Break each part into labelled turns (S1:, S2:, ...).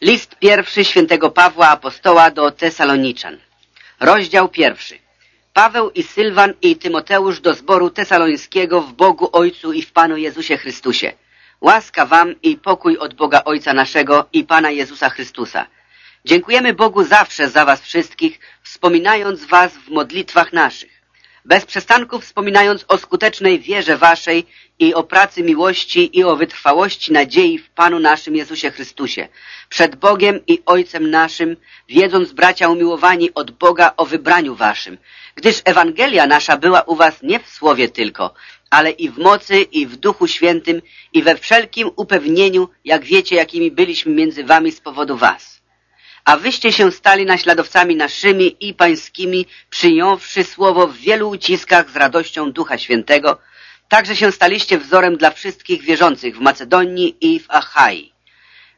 S1: List pierwszy świętego Pawła Apostoła do Tesaloniczan. Rozdział pierwszy. Paweł i Sylwan i Tymoteusz do zboru tesalońskiego w Bogu Ojcu i w Panu Jezusie Chrystusie. Łaska wam i pokój od Boga Ojca naszego i Pana Jezusa Chrystusa. Dziękujemy Bogu zawsze za was wszystkich, wspominając was w modlitwach naszych bez przestanku wspominając o skutecznej wierze waszej i o pracy miłości i o wytrwałości nadziei w Panu naszym Jezusie Chrystusie, przed Bogiem i Ojcem naszym, wiedząc, bracia umiłowani, od Boga o wybraniu waszym, gdyż Ewangelia nasza była u was nie w słowie tylko, ale i w mocy, i w Duchu Świętym, i we wszelkim upewnieniu, jak wiecie, jakimi byliśmy między wami z powodu was a wyście się stali naśladowcami naszymi i pańskimi, przyjąwszy słowo w wielu uciskach z radością Ducha Świętego, także się staliście wzorem dla wszystkich wierzących w Macedonii i w Achai.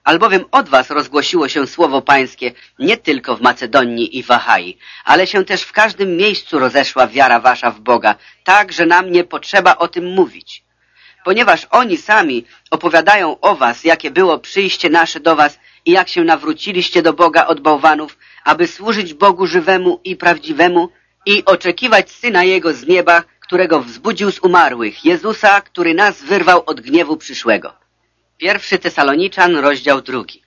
S1: Albowiem od was rozgłosiło się słowo pańskie nie tylko w Macedonii i w Achai, ale się też w każdym miejscu rozeszła wiara wasza w Boga, tak, że nam nie potrzeba o tym mówić. Ponieważ oni sami opowiadają o was, jakie było przyjście nasze do was i jak się nawróciliście do Boga od bałwanów, aby służyć Bogu żywemu i prawdziwemu i oczekiwać Syna Jego z nieba, którego wzbudził z umarłych, Jezusa, który nas wyrwał od gniewu przyszłego. Pierwszy Tesaloniczan, rozdział drugi.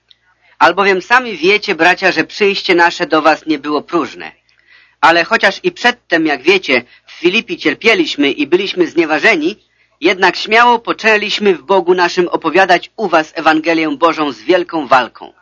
S1: Albowiem sami wiecie, bracia, że przyjście nasze do was nie było próżne. Ale chociaż i przedtem, jak wiecie, w Filipi cierpieliśmy i byliśmy znieważeni, jednak śmiało poczęliśmy w Bogu naszym opowiadać u was Ewangelię Bożą z wielką walką.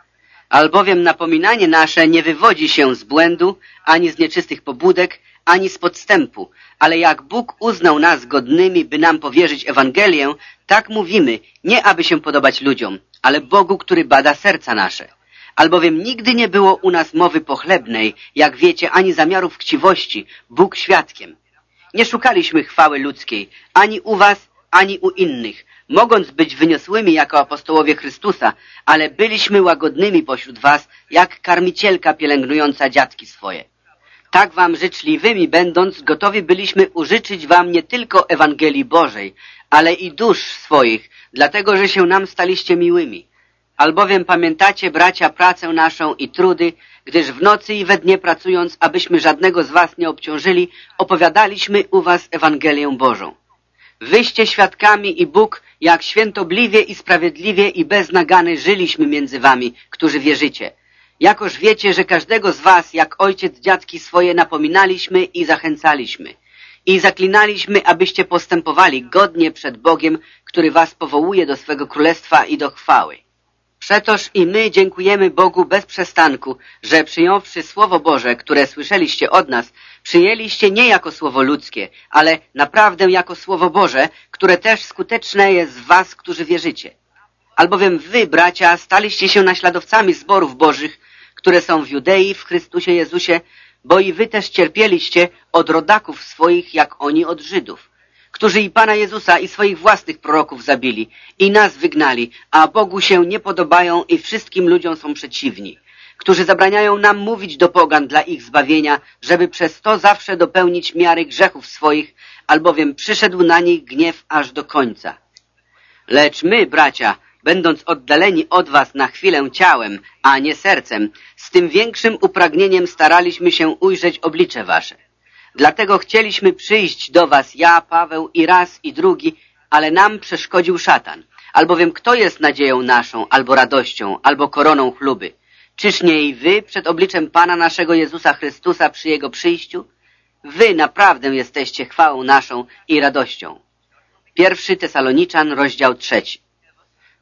S1: Albowiem napominanie nasze nie wywodzi się z błędu, ani z nieczystych pobudek, ani z podstępu, ale jak Bóg uznał nas godnymi, by nam powierzyć Ewangelię, tak mówimy, nie aby się podobać ludziom, ale Bogu, który bada serca nasze. Albowiem nigdy nie było u nas mowy pochlebnej, jak wiecie, ani zamiarów chciwości, Bóg świadkiem. Nie szukaliśmy chwały ludzkiej, ani u was, ani u innych, mogąc być wyniosłymi jako apostołowie Chrystusa, ale byliśmy łagodnymi pośród was, jak karmicielka pielęgnująca dziadki swoje. Tak wam życzliwymi będąc, gotowi byliśmy użyczyć wam nie tylko Ewangelii Bożej, ale i dusz swoich, dlatego że się nam staliście miłymi. Albowiem pamiętacie, bracia, pracę naszą i trudy, gdyż w nocy i we dnie pracując, abyśmy żadnego z was nie obciążyli, opowiadaliśmy u was Ewangelię Bożą. Wyście świadkami i Bóg, jak świętobliwie i sprawiedliwie i bez nagany żyliśmy między wami, którzy wierzycie. Jakoż wiecie, że każdego z was, jak ojciec dziadki swoje, napominaliśmy i zachęcaliśmy. I zaklinaliśmy, abyście postępowali godnie przed Bogiem, który was powołuje do swego królestwa i do chwały. Przetoż i my dziękujemy Bogu bez przestanku, że przyjąwszy Słowo Boże, które słyszeliście od nas, przyjęliście nie jako Słowo ludzkie, ale naprawdę jako Słowo Boże, które też skuteczne jest w was, którzy wierzycie. Albowiem wy, bracia, staliście się naśladowcami zborów Bożych, które są w Judei, w Chrystusie Jezusie, bo i wy też cierpieliście od rodaków swoich, jak oni od Żydów którzy i Pana Jezusa i swoich własnych proroków zabili i nas wygnali, a Bogu się nie podobają i wszystkim ludziom są przeciwni, którzy zabraniają nam mówić do pogan dla ich zbawienia, żeby przez to zawsze dopełnić miary grzechów swoich, albowiem przyszedł na nich gniew aż do końca. Lecz my, bracia, będąc oddaleni od was na chwilę ciałem, a nie sercem, z tym większym upragnieniem staraliśmy się ujrzeć oblicze wasze Dlatego chcieliśmy przyjść do was, ja, Paweł i raz i drugi, ale nam przeszkodził szatan. Albowiem kto jest nadzieją naszą, albo radością, albo koroną chluby? Czyż nie i wy przed obliczem Pana naszego Jezusa Chrystusa przy Jego przyjściu? Wy naprawdę jesteście chwałą naszą i radością. Pierwszy Tesaloniczan, rozdział trzeci.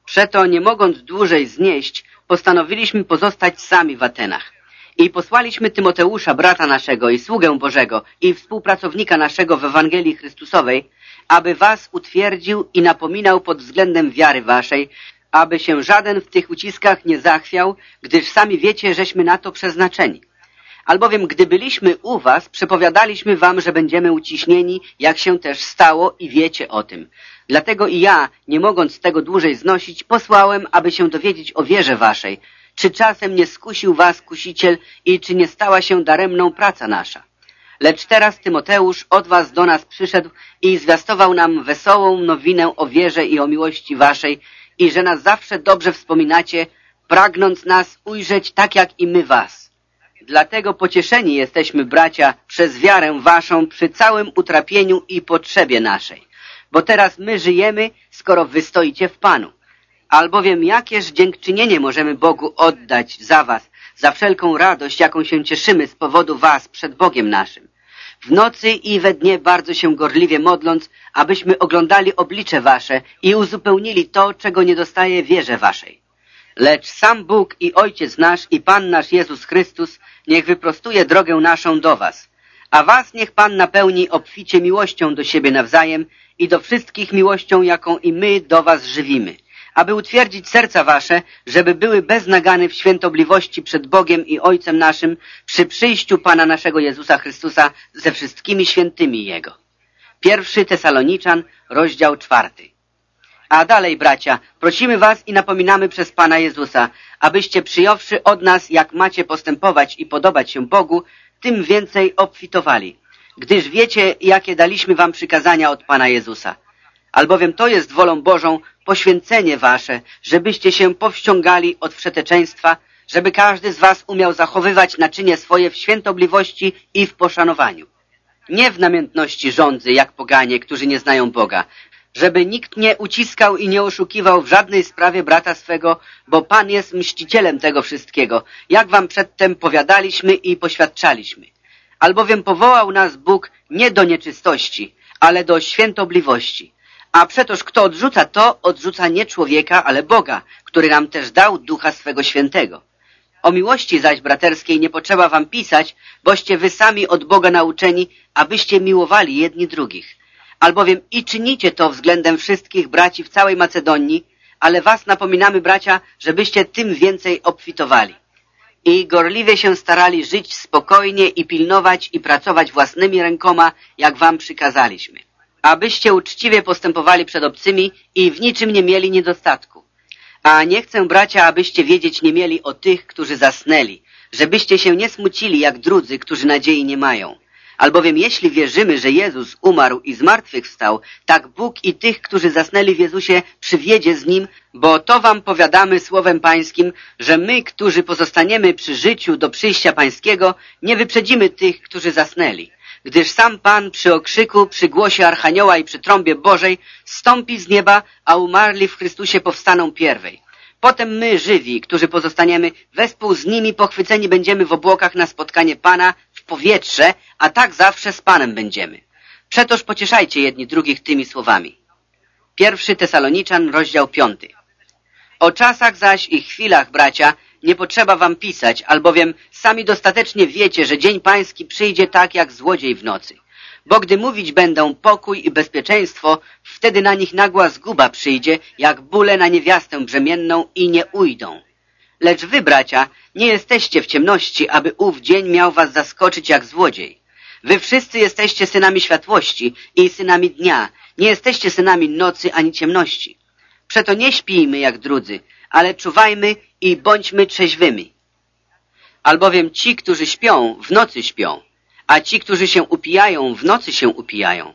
S1: Przeto, nie mogąc dłużej znieść, postanowiliśmy pozostać sami w Atenach. I posłaliśmy Tymoteusza, brata naszego i sługę Bożego i współpracownika naszego w Ewangelii Chrystusowej, aby was utwierdził i napominał pod względem wiary waszej, aby się żaden w tych uciskach nie zachwiał, gdyż sami wiecie, żeśmy na to przeznaczeni. Albowiem gdy byliśmy u was, przepowiadaliśmy wam, że będziemy uciśnieni, jak się też stało i wiecie o tym. Dlatego i ja, nie mogąc tego dłużej znosić, posłałem, aby się dowiedzieć o wierze waszej, czy czasem nie skusił was kusiciel i czy nie stała się daremną praca nasza? Lecz teraz Tymoteusz od was do nas przyszedł i zwiastował nam wesołą nowinę o wierze i o miłości waszej i że nas zawsze dobrze wspominacie, pragnąc nas ujrzeć tak jak i my was. Dlatego pocieszeni jesteśmy, bracia, przez wiarę waszą przy całym utrapieniu i potrzebie naszej. Bo teraz my żyjemy, skoro wy stoicie w Panu. Albowiem jakież dziękczynienie możemy Bogu oddać za was, za wszelką radość, jaką się cieszymy z powodu was przed Bogiem naszym. W nocy i we dnie bardzo się gorliwie modląc, abyśmy oglądali oblicze wasze i uzupełnili to, czego nie dostaje wierze waszej. Lecz sam Bóg i Ojciec nasz i Pan nasz Jezus Chrystus niech wyprostuje drogę naszą do was, a was niech Pan napełni obficie miłością do siebie nawzajem i do wszystkich miłością, jaką i my do was żywimy aby utwierdzić serca wasze, żeby były bez nagany w świętobliwości przed Bogiem i Ojcem naszym przy przyjściu Pana naszego Jezusa Chrystusa ze wszystkimi świętymi Jego. Pierwszy Tesaloniczan, rozdział czwarty. A dalej, bracia, prosimy was i napominamy przez Pana Jezusa, abyście przyjąwszy od nas, jak macie postępować i podobać się Bogu, tym więcej obfitowali, gdyż wiecie, jakie daliśmy wam przykazania od Pana Jezusa. Albowiem to jest wolą Bożą, poświęcenie wasze, żebyście się powściągali od wszeteczeństwa, żeby każdy z was umiał zachowywać naczynie swoje w świętobliwości i w poszanowaniu. Nie w namiętności rządzy, jak poganie, którzy nie znają Boga, żeby nikt nie uciskał i nie oszukiwał w żadnej sprawie brata swego, bo Pan jest mścicielem tego wszystkiego, jak wam przedtem powiadaliśmy i poświadczaliśmy. Albowiem powołał nas Bóg nie do nieczystości, ale do świętobliwości. A przetoż kto odrzuca to, odrzuca nie człowieka, ale Boga, który nam też dał Ducha swego Świętego. O miłości zaś braterskiej nie potrzeba wam pisać, boście wy sami od Boga nauczeni, abyście miłowali jedni drugich. Albowiem i czynicie to względem wszystkich braci w całej Macedonii, ale was napominamy, bracia, żebyście tym więcej obfitowali. I gorliwie się starali żyć spokojnie i pilnować i pracować własnymi rękoma, jak wam przykazaliśmy abyście uczciwie postępowali przed obcymi i w niczym nie mieli niedostatku. A nie chcę, bracia, abyście wiedzieć nie mieli o tych, którzy zasnęli, żebyście się nie smucili jak drudzy, którzy nadziei nie mają. Albowiem jeśli wierzymy, że Jezus umarł i zmartwychwstał, tak Bóg i tych, którzy zasnęli w Jezusie, przywiedzie z Nim, bo to wam powiadamy słowem pańskim, że my, którzy pozostaniemy przy życiu do przyjścia pańskiego, nie wyprzedzimy tych, którzy zasnęli gdyż sam Pan przy okrzyku, przy głosie Archanioła i przy trąbie Bożej stąpi z nieba, a umarli w Chrystusie powstaną pierwej. Potem my, żywi, którzy pozostaniemy, wespół z nimi pochwyceni będziemy w obłokach na spotkanie Pana w powietrze, a tak zawsze z Panem będziemy. Przetoż pocieszajcie jedni drugich tymi słowami. Pierwszy Tesaloniczan, rozdział piąty. O czasach zaś i chwilach, bracia, nie potrzeba wam pisać, albowiem sami dostatecznie wiecie, że dzień pański przyjdzie tak jak złodziej w nocy. Bo gdy mówić będą pokój i bezpieczeństwo, wtedy na nich nagła zguba przyjdzie, jak bóle na niewiastę brzemienną i nie ujdą. Lecz wy, bracia, nie jesteście w ciemności, aby ów dzień miał was zaskoczyć jak złodziej. Wy wszyscy jesteście synami światłości i synami dnia, nie jesteście synami nocy ani ciemności. Przeto nie śpijmy jak drudzy, ale czuwajmy i bądźmy trzeźwymi. Albowiem ci, którzy śpią, w nocy śpią, a ci, którzy się upijają, w nocy się upijają.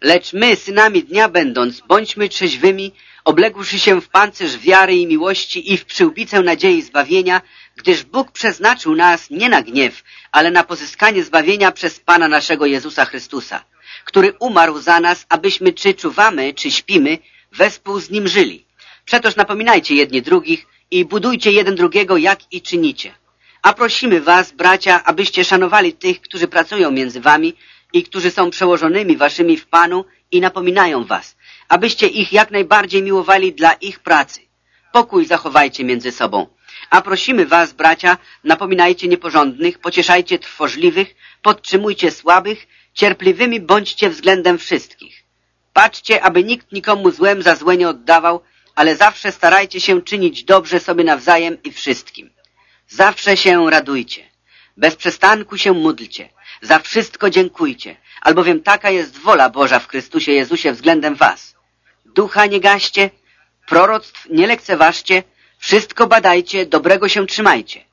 S1: Lecz my, synami dnia będąc, bądźmy trzeźwymi, obległszy się w pancerz wiary i miłości i w przyłbicę nadziei zbawienia, gdyż Bóg przeznaczył nas nie na gniew, ale na pozyskanie zbawienia przez Pana naszego Jezusa Chrystusa, który umarł za nas, abyśmy czy czuwamy, czy śpimy, wespół z Nim żyli. Przetoż napominajcie jedni drugich i budujcie jeden drugiego, jak i czynicie. A prosimy was, bracia, abyście szanowali tych, którzy pracują między wami i którzy są przełożonymi waszymi w Panu i napominają was, abyście ich jak najbardziej miłowali dla ich pracy. Pokój zachowajcie między sobą. A prosimy was, bracia, napominajcie nieporządnych, pocieszajcie trwożliwych, podtrzymujcie słabych, cierpliwymi bądźcie względem wszystkich. Patrzcie, aby nikt nikomu złem za złe nie oddawał, ale zawsze starajcie się czynić dobrze sobie nawzajem i wszystkim. Zawsze się radujcie. Bez przestanku się módlcie. Za wszystko dziękujcie, albowiem taka jest wola Boża w Chrystusie Jezusie względem was. Ducha nie gaście, proroctw nie lekceważcie, wszystko badajcie, dobrego się trzymajcie.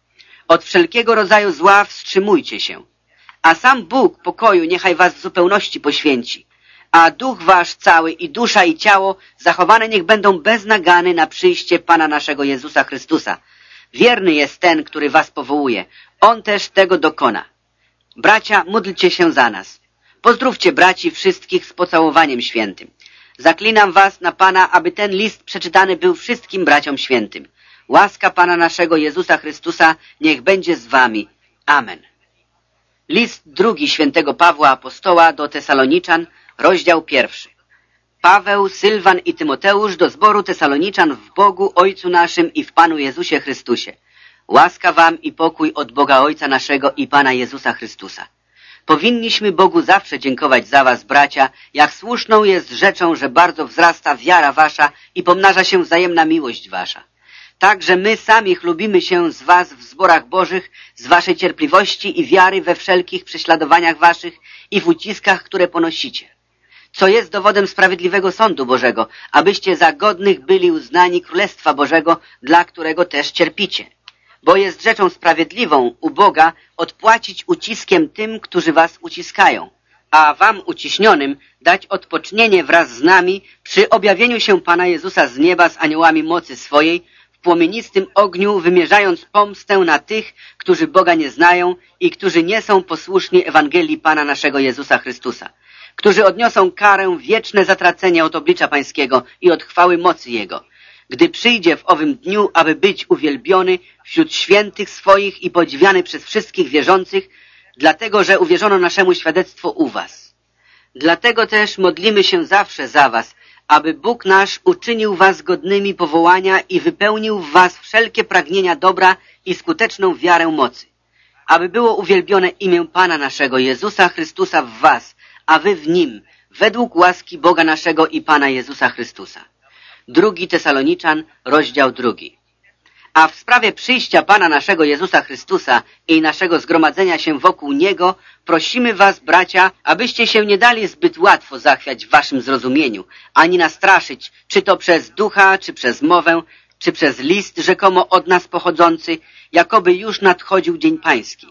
S1: Od wszelkiego rodzaju zła wstrzymujcie się. A sam Bóg pokoju niechaj was w zupełności poświęci, a duch wasz cały i dusza i ciało zachowane niech będą bez nagany na przyjście Pana naszego Jezusa Chrystusa. Wierny jest ten, który was powołuje. On też tego dokona. Bracia, módlcie się za nas. Pozdrówcie braci wszystkich z pocałowaniem świętym. Zaklinam was na Pana, aby ten list przeczytany był wszystkim braciom świętym. Łaska Pana naszego Jezusa Chrystusa niech będzie z wami. Amen. List drugi świętego Pawła Apostoła do Tesaloniczan, rozdział pierwszy. Paweł, Sylwan i Tymoteusz do zboru Tesaloniczan w Bogu Ojcu naszym i w Panu Jezusie Chrystusie. Łaska wam i pokój od Boga Ojca naszego i Pana Jezusa Chrystusa. Powinniśmy Bogu zawsze dziękować za was, bracia, jak słuszną jest rzeczą, że bardzo wzrasta wiara wasza i pomnaża się wzajemna miłość wasza. Tak, że my sami chlubimy się z was w zborach bożych, z waszej cierpliwości i wiary we wszelkich prześladowaniach waszych i w uciskach, które ponosicie. Co jest dowodem sprawiedliwego sądu Bożego, abyście za godnych byli uznani Królestwa Bożego, dla którego też cierpicie. Bo jest rzeczą sprawiedliwą u Boga odpłacić uciskiem tym, którzy was uciskają, a wam uciśnionym dać odpocznienie wraz z nami przy objawieniu się Pana Jezusa z nieba z aniołami mocy swojej, w płomienistym ogniu wymierzając pomstę na tych, którzy Boga nie znają i którzy nie są posłuszni Ewangelii Pana naszego Jezusa Chrystusa, którzy odniosą karę wieczne zatracenie od oblicza Pańskiego i od chwały mocy Jego, gdy przyjdzie w owym dniu, aby być uwielbiony wśród świętych swoich i podziwiany przez wszystkich wierzących, dlatego że uwierzono naszemu świadectwu u was. Dlatego też modlimy się zawsze za was, aby Bóg nasz uczynił was godnymi powołania i wypełnił w was wszelkie pragnienia dobra i skuteczną wiarę mocy, aby było uwielbione imię Pana naszego Jezusa Chrystusa w was, a wy w Nim, według łaski Boga naszego i Pana Jezusa Chrystusa. Drugi Tesaloniczan, rozdział drugi. A w sprawie przyjścia Pana naszego Jezusa Chrystusa i naszego zgromadzenia się wokół Niego, prosimy was, bracia, abyście się nie dali zbyt łatwo zachwiać w waszym zrozumieniu, ani nastraszyć, czy to przez ducha, czy przez mowę, czy przez list rzekomo od nas pochodzący, jakoby już nadchodził dzień pański.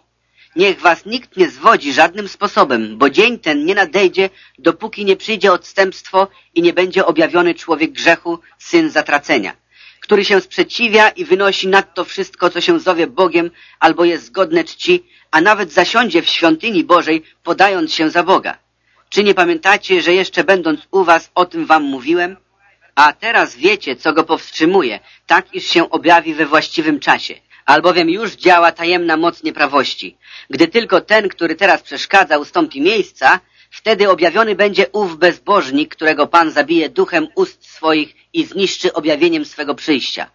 S1: Niech was nikt nie zwodzi żadnym sposobem, bo dzień ten nie nadejdzie, dopóki nie przyjdzie odstępstwo i nie będzie objawiony człowiek grzechu, syn zatracenia, który się sprzeciwia i wynosi nad to wszystko, co się zowie Bogiem albo jest zgodne czci, a nawet zasiądzie w świątyni Bożej, podając się za Boga. Czy nie pamiętacie, że jeszcze będąc u was o tym wam mówiłem? A teraz wiecie, co go powstrzymuje, tak iż się objawi we właściwym czasie albowiem już działa tajemna moc nieprawości. Gdy tylko ten, który teraz przeszkadza, ustąpi miejsca, wtedy objawiony będzie ów bezbożnik, którego Pan zabije duchem ust swoich i zniszczy objawieniem swego przyjścia.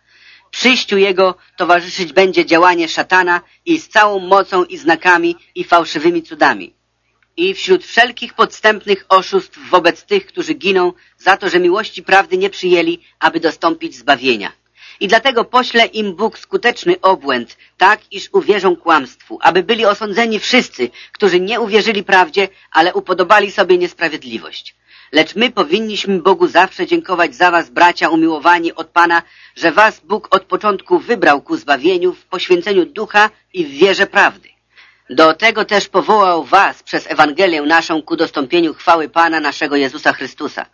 S1: Przyjściu jego towarzyszyć będzie działanie szatana i z całą mocą i znakami i fałszywymi cudami. I wśród wszelkich podstępnych oszustw wobec tych, którzy giną za to, że miłości prawdy nie przyjęli, aby dostąpić zbawienia. I dlatego pośle im Bóg skuteczny obłęd, tak iż uwierzą kłamstwu, aby byli osądzeni wszyscy, którzy nie uwierzyli prawdzie, ale upodobali sobie niesprawiedliwość. Lecz my powinniśmy Bogu zawsze dziękować za was, bracia umiłowani od Pana, że was Bóg od początku wybrał ku zbawieniu w poświęceniu ducha i w wierze prawdy. Do tego też powołał was przez Ewangelię naszą ku dostąpieniu chwały Pana naszego Jezusa Chrystusa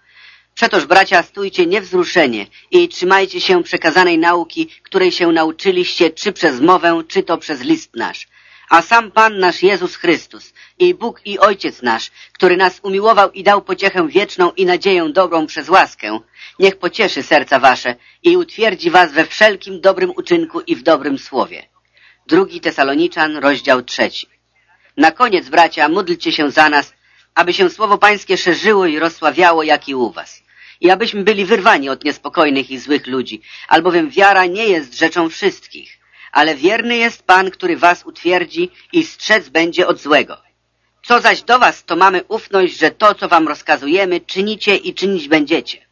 S1: Przetoż, bracia, stójcie niewzruszenie i trzymajcie się przekazanej nauki, której się nauczyliście, czy przez mowę, czy to przez list nasz. A sam Pan nasz Jezus Chrystus i Bóg i Ojciec nasz, który nas umiłował i dał pociechę wieczną i nadzieję dobrą przez łaskę, niech pocieszy serca wasze i utwierdzi was we wszelkim dobrym uczynku i w dobrym słowie. Drugi Tesaloniczan, rozdział trzeci. Na koniec, bracia, módlcie się za nas, aby się słowo pańskie szerzyło i rozsławiało, jak i u was i abyśmy byli wyrwani od niespokojnych i złych ludzi, albowiem wiara nie jest rzeczą wszystkich, ale wierny jest Pan, który was utwierdzi i strzec będzie od złego. Co zaś do was, to mamy ufność, że to, co wam rozkazujemy, czynicie i czynić będziecie.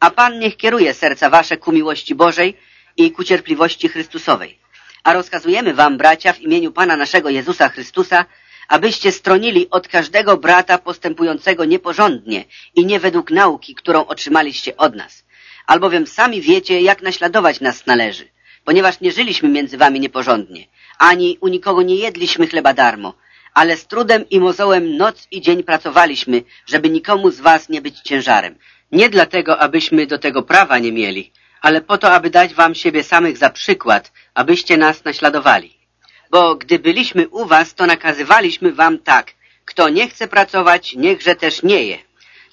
S1: A Pan niech kieruje serca wasze ku miłości Bożej i ku cierpliwości Chrystusowej. A rozkazujemy wam, bracia, w imieniu Pana naszego Jezusa Chrystusa, abyście stronili od każdego brata postępującego nieporządnie i nie według nauki, którą otrzymaliście od nas. Albowiem sami wiecie, jak naśladować nas należy, ponieważ nie żyliśmy między wami nieporządnie, ani u nikogo nie jedliśmy chleba darmo, ale z trudem i mozołem noc i dzień pracowaliśmy, żeby nikomu z was nie być ciężarem. Nie dlatego, abyśmy do tego prawa nie mieli, ale po to, aby dać wam siebie samych za przykład, abyście nas naśladowali. Bo gdy byliśmy u was, to nakazywaliśmy wam tak, kto nie chce pracować, niechże też nie je.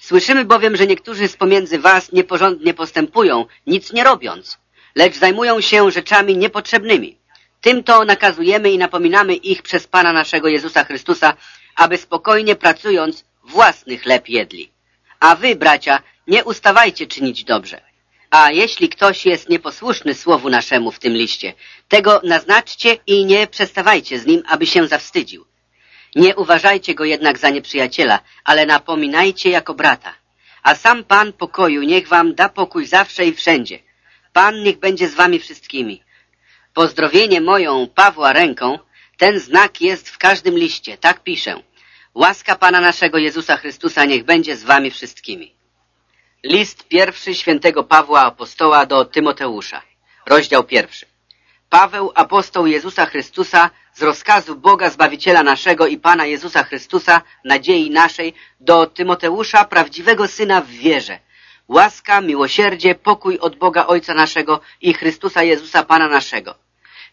S1: Słyszymy bowiem, że niektórzy z pomiędzy was nieporządnie postępują, nic nie robiąc, lecz zajmują się rzeczami niepotrzebnymi. Tym to nakazujemy i napominamy ich przez Pana naszego Jezusa Chrystusa, aby spokojnie pracując własny chleb jedli. A wy, bracia, nie ustawajcie czynić dobrze. A jeśli ktoś jest nieposłuszny słowu naszemu w tym liście, tego naznaczcie i nie przestawajcie z nim, aby się zawstydził. Nie uważajcie go jednak za nieprzyjaciela, ale napominajcie jako brata. A sam Pan pokoju niech wam da pokój zawsze i wszędzie. Pan niech będzie z wami wszystkimi. Pozdrowienie moją Pawła ręką, ten znak jest w każdym liście, tak piszę. Łaska Pana naszego Jezusa Chrystusa niech będzie z wami wszystkimi. List pierwszy świętego Pawła Apostoła do Tymoteusza. Rozdział pierwszy. Paweł, apostoł Jezusa Chrystusa, z rozkazu Boga Zbawiciela naszego i Pana Jezusa Chrystusa, nadziei naszej, do Tymoteusza, prawdziwego Syna w wierze. Łaska, miłosierdzie, pokój od Boga Ojca naszego i Chrystusa Jezusa Pana naszego.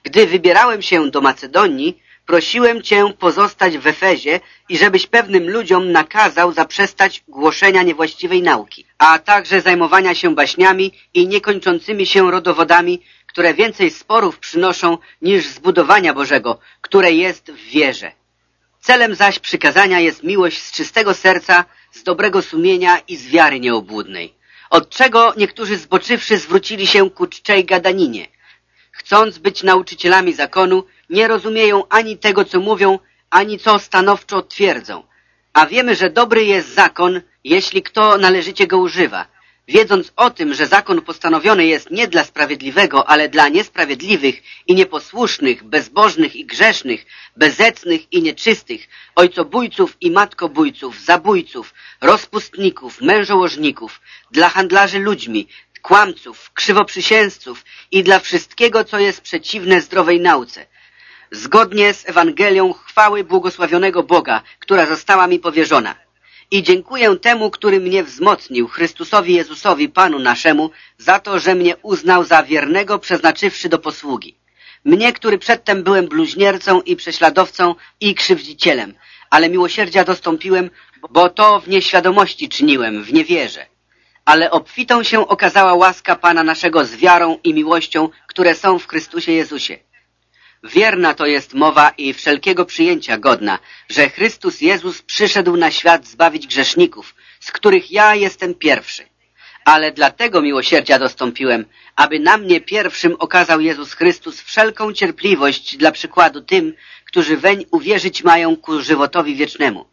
S1: Gdy wybierałem się do Macedonii, prosiłem Cię pozostać w Efezie i żebyś pewnym ludziom nakazał zaprzestać głoszenia niewłaściwej nauki, a także zajmowania się baśniami i niekończącymi się rodowodami, które więcej sporów przynoszą niż zbudowania Bożego, które jest w wierze. Celem zaś przykazania jest miłość z czystego serca, z dobrego sumienia i z wiary nieobłudnej, od czego niektórzy zboczywszy zwrócili się ku czczej gadaninie. Chcąc być nauczycielami zakonu, nie rozumieją ani tego, co mówią, ani co stanowczo twierdzą. A wiemy, że dobry jest zakon, jeśli kto należycie go używa, wiedząc o tym, że zakon postanowiony jest nie dla sprawiedliwego, ale dla niesprawiedliwych i nieposłusznych, bezbożnych i grzesznych, bezecnych i nieczystych, ojcobójców i matkobójców, zabójców, rozpustników, mężołożników, dla handlarzy ludźmi, kłamców, krzywoprzysięzców i dla wszystkiego, co jest przeciwne zdrowej nauce, zgodnie z Ewangelią chwały błogosławionego Boga, która została mi powierzona. I dziękuję temu, który mnie wzmocnił, Chrystusowi Jezusowi, Panu naszemu, za to, że mnie uznał za wiernego, przeznaczywszy do posługi. Mnie, który przedtem byłem bluźniercą i prześladowcą i krzywdzicielem, ale miłosierdzia dostąpiłem, bo to w nieświadomości czyniłem, w niewierze. Ale obfitą się okazała łaska Pana naszego z wiarą i miłością, które są w Chrystusie Jezusie. Wierna to jest mowa i wszelkiego przyjęcia godna, że Chrystus Jezus przyszedł na świat zbawić grzeszników, z których ja jestem pierwszy. Ale dlatego miłosierdzia dostąpiłem, aby na mnie pierwszym okazał Jezus Chrystus wszelką cierpliwość dla przykładu tym, którzy weń uwierzyć mają ku żywotowi wiecznemu.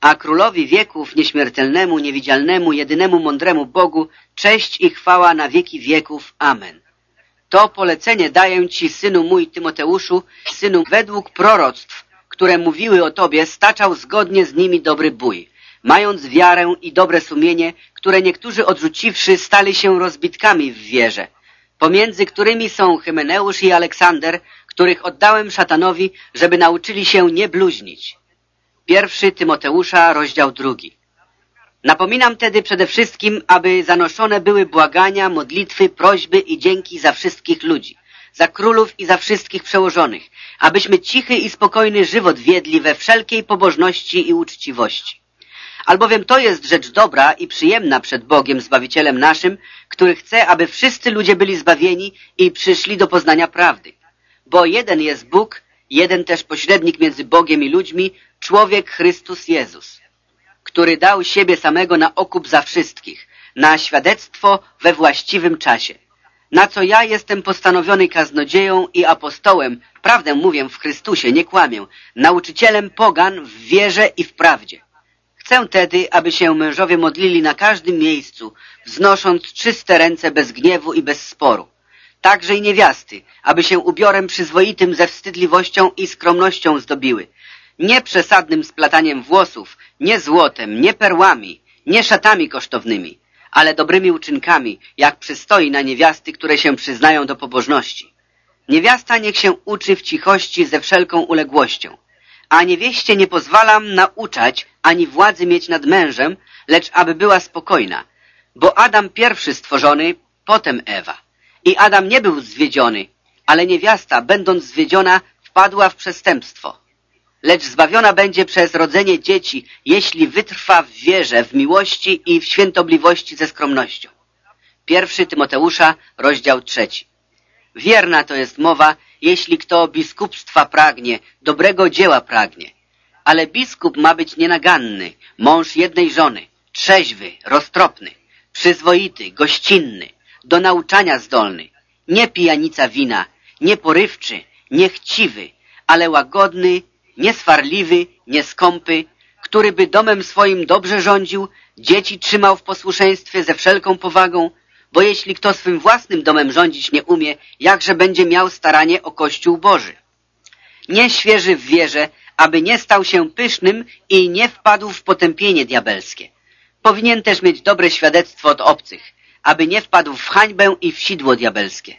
S1: A królowi wieków, nieśmiertelnemu, niewidzialnemu, jedynemu mądremu Bogu, cześć i chwała na wieki wieków. Amen. To polecenie daję Ci, synu mój Tymoteuszu, synu według proroctw, które mówiły o Tobie, staczał zgodnie z nimi dobry bój, mając wiarę i dobre sumienie, które niektórzy odrzuciwszy stali się rozbitkami w wierze, pomiędzy którymi są Hymeneusz i Aleksander, których oddałem szatanowi, żeby nauczyli się nie bluźnić. Pierwszy Tymoteusza, rozdział drugi. Napominam tedy przede wszystkim, aby zanoszone były błagania, modlitwy, prośby i dzięki za wszystkich ludzi, za królów i za wszystkich przełożonych, abyśmy cichy i spokojny żywot wiedli we wszelkiej pobożności i uczciwości. Albowiem to jest rzecz dobra i przyjemna przed Bogiem Zbawicielem naszym, który chce, aby wszyscy ludzie byli zbawieni i przyszli do poznania prawdy. Bo jeden jest Bóg, jeden też pośrednik między Bogiem i ludźmi, człowiek Chrystus Jezus który dał siebie samego na okup za wszystkich, na świadectwo we właściwym czasie. Na co ja jestem postanowiony kaznodzieją i apostołem, prawdę mówię w Chrystusie, nie kłamię, nauczycielem pogan w wierze i w prawdzie. Chcę tedy, aby się mężowie modlili na każdym miejscu, wznosząc czyste ręce bez gniewu i bez sporu. Także i niewiasty, aby się ubiorem przyzwoitym ze wstydliwością i skromnością zdobiły, nie przesadnym splataniem włosów, nie złotem, nie perłami, nie szatami kosztownymi, ale dobrymi uczynkami, jak przystoi na niewiasty, które się przyznają do pobożności. Niewiasta niech się uczy w cichości ze wszelką uległością, a niewieście nie pozwalam nauczać ani władzy mieć nad mężem, lecz aby była spokojna, bo Adam pierwszy stworzony, potem Ewa. I Adam nie był zwiedziony, ale niewiasta, będąc zwiedziona, wpadła w przestępstwo. Lecz zbawiona będzie przez rodzenie dzieci, jeśli wytrwa w wierze, w miłości i w świętobliwości ze skromnością. Pierwszy Tymoteusza, rozdział trzeci. Wierna to jest mowa, jeśli kto biskupstwa pragnie, dobrego dzieła pragnie. Ale biskup ma być nienaganny, mąż jednej żony, trzeźwy, roztropny, przyzwoity, gościnny, do nauczania zdolny, nie pijanica wina, nie porywczy, nie chciwy, ale łagodny, nieswarliwy, nieskąpy, który by domem swoim dobrze rządził, dzieci trzymał w posłuszeństwie ze wszelką powagą, bo jeśli kto swym własnym domem rządzić nie umie, jakże będzie miał staranie o Kościół Boży? Nie świeży w wierze, aby nie stał się pysznym i nie wpadł w potępienie diabelskie. Powinien też mieć dobre świadectwo od obcych, aby nie wpadł w hańbę i w sidło diabelskie.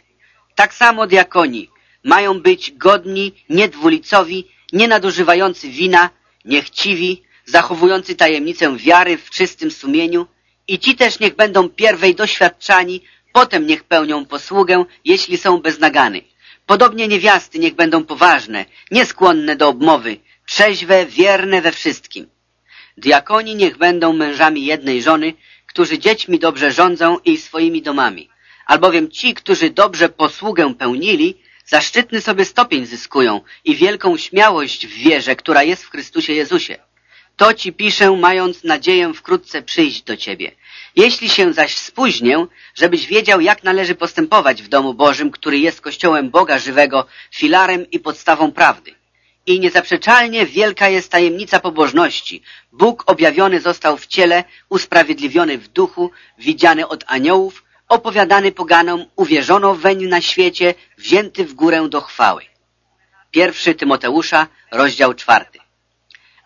S1: Tak samo diakoni mają być godni, niedwulicowi, nienadużywający wina, niechciwi, zachowujący tajemnicę wiary w czystym sumieniu i ci też niech będą pierwej doświadczani, potem niech pełnią posługę, jeśli są beznagany. Podobnie niewiasty niech będą poważne, nieskłonne do obmowy, trzeźwe, wierne we wszystkim. Diakoni niech będą mężami jednej żony, którzy dziećmi dobrze rządzą i swoimi domami. Albowiem ci, którzy dobrze posługę pełnili, zaszczytny sobie stopień zyskują i wielką śmiałość w wierze, która jest w Chrystusie Jezusie. To ci piszę, mając nadzieję wkrótce przyjść do ciebie. Jeśli się zaś spóźnię, żebyś wiedział, jak należy postępować w domu Bożym, który jest Kościołem Boga żywego, filarem i podstawą prawdy. I niezaprzeczalnie wielka jest tajemnica pobożności. Bóg objawiony został w ciele, usprawiedliwiony w duchu, widziany od aniołów, opowiadany poganom, uwierzono weń na świecie, wzięty w górę do chwały. Pierwszy Tymoteusza, rozdział czwarty.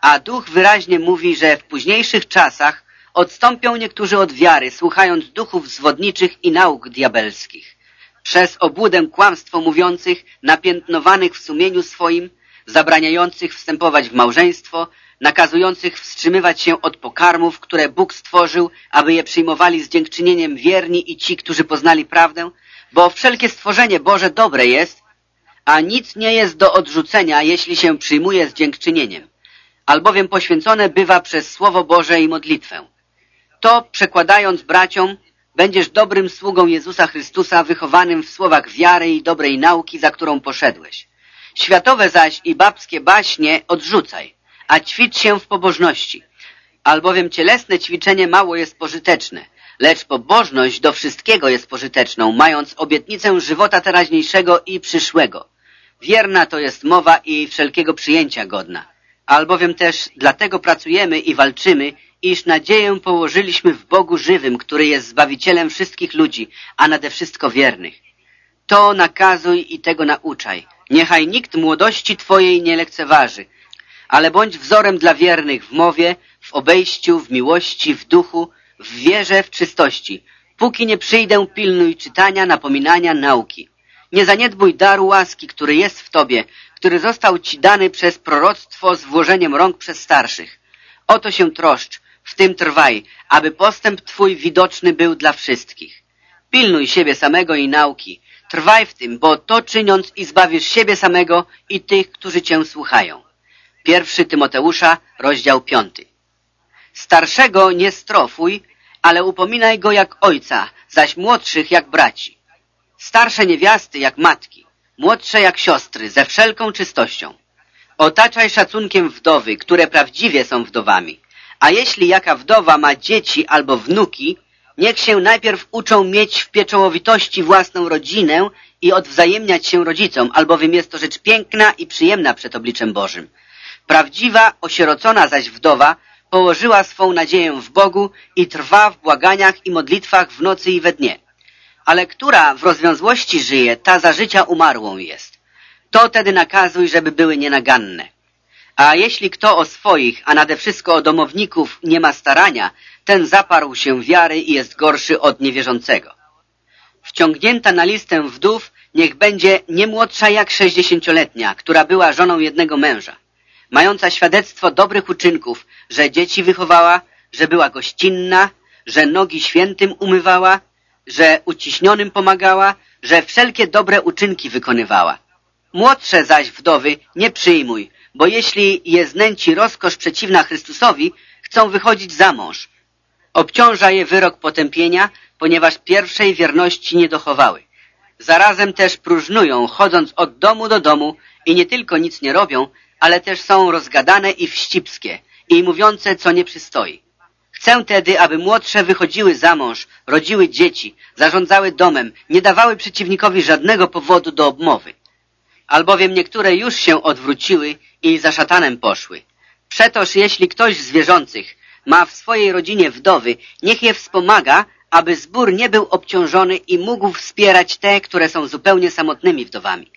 S1: A duch wyraźnie mówi, że w późniejszych czasach odstąpią niektórzy od wiary, słuchając duchów zwodniczych i nauk diabelskich. Przez obłudę kłamstwo mówiących, napiętnowanych w sumieniu swoim, zabraniających wstępować w małżeństwo, nakazujących wstrzymywać się od pokarmów, które Bóg stworzył, aby je przyjmowali z dziękczynieniem wierni i ci, którzy poznali prawdę, bo wszelkie stworzenie Boże dobre jest, a nic nie jest do odrzucenia, jeśli się przyjmuje z dziękczynieniem, albowiem poświęcone bywa przez Słowo Boże i modlitwę. To, przekładając braciom, będziesz dobrym sługą Jezusa Chrystusa, wychowanym w słowach wiary i dobrej nauki, za którą poszedłeś. Światowe zaś i babskie baśnie odrzucaj, a ćwicz się w pobożności, albowiem cielesne ćwiczenie mało jest pożyteczne, lecz pobożność do wszystkiego jest pożyteczną, mając obietnicę żywota teraźniejszego i przyszłego. Wierna to jest mowa i wszelkiego przyjęcia godna. Albowiem też dlatego pracujemy i walczymy, iż nadzieję położyliśmy w Bogu żywym, który jest Zbawicielem wszystkich ludzi, a nade wszystko wiernych. To nakazuj i tego nauczaj. Niechaj nikt młodości Twojej nie lekceważy, ale bądź wzorem dla wiernych w mowie, w obejściu, w miłości, w duchu, w wierze, w czystości. Póki nie przyjdę, pilnuj czytania, napominania, nauki. Nie zaniedbuj daru łaski, który jest w Tobie, który został Ci dany przez proroctwo z włożeniem rąk przez starszych. Oto się troszcz, w tym trwaj, aby postęp Twój widoczny był dla wszystkich. Pilnuj siebie samego i nauki. Trwaj w tym, bo to czyniąc i zbawisz siebie samego i tych, którzy Cię słuchają. Pierwszy Tymoteusza, rozdział piąty. Starszego nie strofuj, ale upominaj go jak ojca, zaś młodszych jak braci. Starsze niewiasty jak matki, młodsze jak siostry, ze wszelką czystością. Otaczaj szacunkiem wdowy, które prawdziwie są wdowami. A jeśli jaka wdowa ma dzieci albo wnuki, niech się najpierw uczą mieć w pieczołowitości własną rodzinę i odwzajemniać się rodzicom, albowiem jest to rzecz piękna i przyjemna przed obliczem Bożym. Prawdziwa, osierocona zaś wdowa położyła swą nadzieję w Bogu i trwa w błaganiach i modlitwach w nocy i we dnie. Ale która w rozwiązłości żyje, ta za życia umarłą jest. To tedy nakazuj, żeby były nienaganne. A jeśli kto o swoich, a nade wszystko o domowników nie ma starania, ten zaparł się wiary i jest gorszy od niewierzącego. Wciągnięta na listę wdów niech będzie nie młodsza jak sześćdziesięcioletnia, która była żoną jednego męża, mająca świadectwo dobrych uczynków, że dzieci wychowała, że była gościnna, że nogi świętym umywała, że uciśnionym pomagała, że wszelkie dobre uczynki wykonywała. Młodsze zaś wdowy nie przyjmuj, bo jeśli je znęci rozkosz przeciwna Chrystusowi, chcą wychodzić za mąż. Obciąża je wyrok potępienia, ponieważ pierwszej wierności nie dochowały. Zarazem też próżnują, chodząc od domu do domu i nie tylko nic nie robią, ale też są rozgadane i wścibskie i mówiące, co nie przystoi. Chcę tedy, aby młodsze wychodziły za mąż, rodziły dzieci, zarządzały domem, nie dawały przeciwnikowi żadnego powodu do obmowy. Albowiem niektóre już się odwróciły i za szatanem poszły. Przetoż jeśli ktoś z wierzących ma w swojej rodzinie wdowy, niech je wspomaga, aby zbór nie był obciążony i mógł wspierać te, które są zupełnie samotnymi wdowami.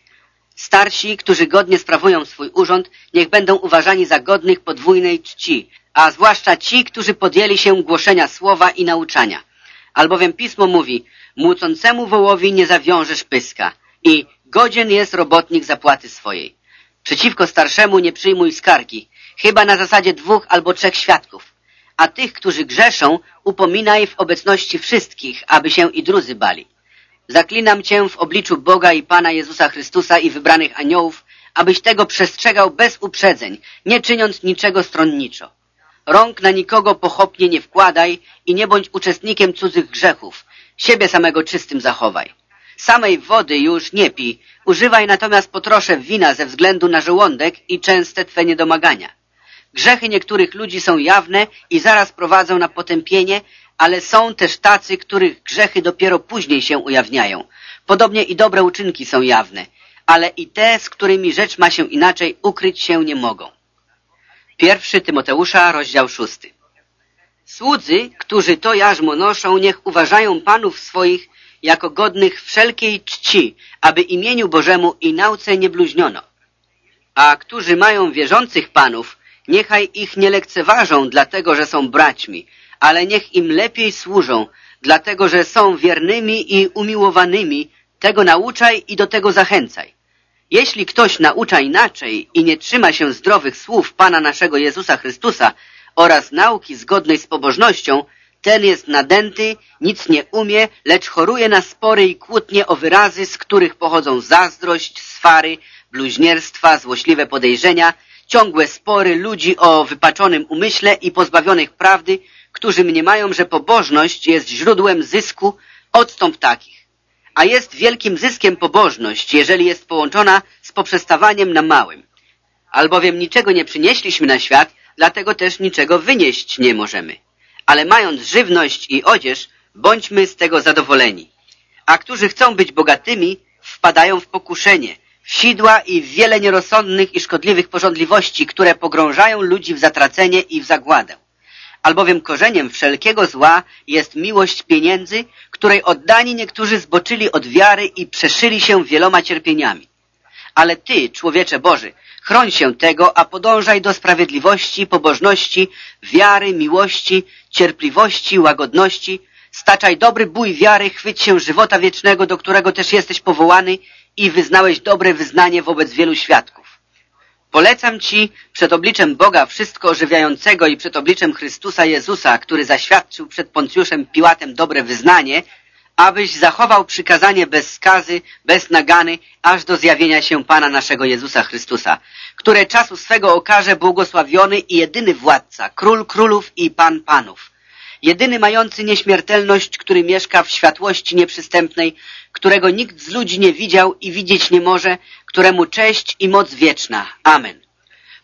S1: Starsi, którzy godnie sprawują swój urząd, niech będą uważani za godnych podwójnej czci, a zwłaszcza ci, którzy podjęli się głoszenia słowa i nauczania. Albowiem Pismo mówi, młócącemu wołowi nie zawiążesz pyska i godzien jest robotnik zapłaty swojej. Przeciwko starszemu nie przyjmuj skargi, chyba na zasadzie dwóch albo trzech świadków. A tych, którzy grzeszą, upominaj w obecności wszystkich, aby się i drudzy bali. Zaklinam Cię w obliczu Boga i Pana Jezusa Chrystusa i wybranych aniołów, abyś tego przestrzegał bez uprzedzeń, nie czyniąc niczego stronniczo. Rąk na nikogo pochopnie nie wkładaj i nie bądź uczestnikiem cudzych grzechów. Siebie samego czystym zachowaj. Samej wody już nie pij, używaj natomiast potrosze wina ze względu na żołądek i częste Twe niedomagania. Grzechy niektórych ludzi są jawne i zaraz prowadzą na potępienie, ale są też tacy, których grzechy dopiero później się ujawniają. Podobnie i dobre uczynki są jawne, ale i te, z którymi rzecz ma się inaczej, ukryć się nie mogą. Pierwszy Tymoteusza, rozdział szósty. Słudzy, którzy to jarzmo noszą, niech uważają panów swoich jako godnych wszelkiej czci, aby imieniu Bożemu i nauce nie bluźniono. A którzy mają wierzących panów, niechaj ich nie lekceważą, dlatego że są braćmi, ale niech im lepiej służą, dlatego że są wiernymi i umiłowanymi, tego nauczaj i do tego zachęcaj. Jeśli ktoś naucza inaczej i nie trzyma się zdrowych słów Pana naszego Jezusa Chrystusa oraz nauki zgodnej z pobożnością, ten jest nadęty, nic nie umie, lecz choruje na spory i kłótnie o wyrazy, z których pochodzą zazdrość, swary, bluźnierstwa, złośliwe podejrzenia, ciągłe spory ludzi o wypaczonym umyśle i pozbawionych prawdy, którzy mniemają, że pobożność jest źródłem zysku, odstąp takich. A jest wielkim zyskiem pobożność, jeżeli jest połączona z poprzestawaniem na małym. Albowiem niczego nie przynieśliśmy na świat, dlatego też niczego wynieść nie możemy. Ale mając żywność i odzież, bądźmy z tego zadowoleni. A którzy chcą być bogatymi, wpadają w pokuszenie, w sidła i w wiele nierozsądnych i szkodliwych porządliwości, które pogrążają ludzi w zatracenie i w zagładę albowiem korzeniem wszelkiego zła jest miłość pieniędzy, której oddani niektórzy zboczyli od wiary i przeszyli się wieloma cierpieniami. Ale Ty, człowiecze Boży, chroń się tego, a podążaj do sprawiedliwości, pobożności, wiary, miłości, cierpliwości, łagodności, staczaj dobry bój wiary, chwyć się żywota wiecznego, do którego też jesteś powołany i wyznałeś dobre wyznanie wobec wielu świadków. Polecam Ci przed obliczem Boga wszystko ożywiającego i przed obliczem Chrystusa Jezusa, który zaświadczył przed Poncjuszem Piłatem dobre wyznanie, abyś zachował przykazanie bez skazy, bez nagany, aż do zjawienia się Pana naszego Jezusa Chrystusa, które czasu swego okaże błogosławiony i jedyny władca, król królów i pan panów, jedyny mający nieśmiertelność, który mieszka w światłości nieprzystępnej, którego nikt z ludzi nie widział i widzieć nie może, któremu cześć i moc wieczna. Amen.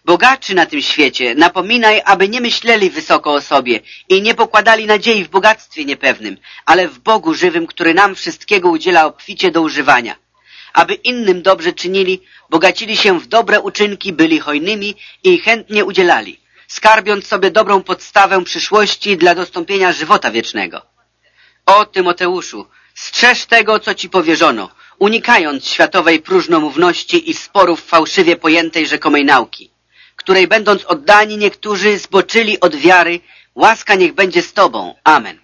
S1: Bogaczy na tym świecie, napominaj, aby nie myśleli wysoko o sobie i nie pokładali nadziei w bogactwie niepewnym, ale w Bogu żywym, który nam wszystkiego udziela obficie do używania. Aby innym dobrze czynili, bogacili się w dobre uczynki, byli hojnymi i chętnie udzielali, skarbiąc sobie dobrą podstawę przyszłości dla dostąpienia żywota wiecznego. O Tymoteuszu, strzeż tego, co ci powierzono, unikając światowej próżnomówności i sporów fałszywie pojętej rzekomej nauki, której będąc oddani niektórzy zboczyli od wiary, łaska niech będzie z Tobą. Amen.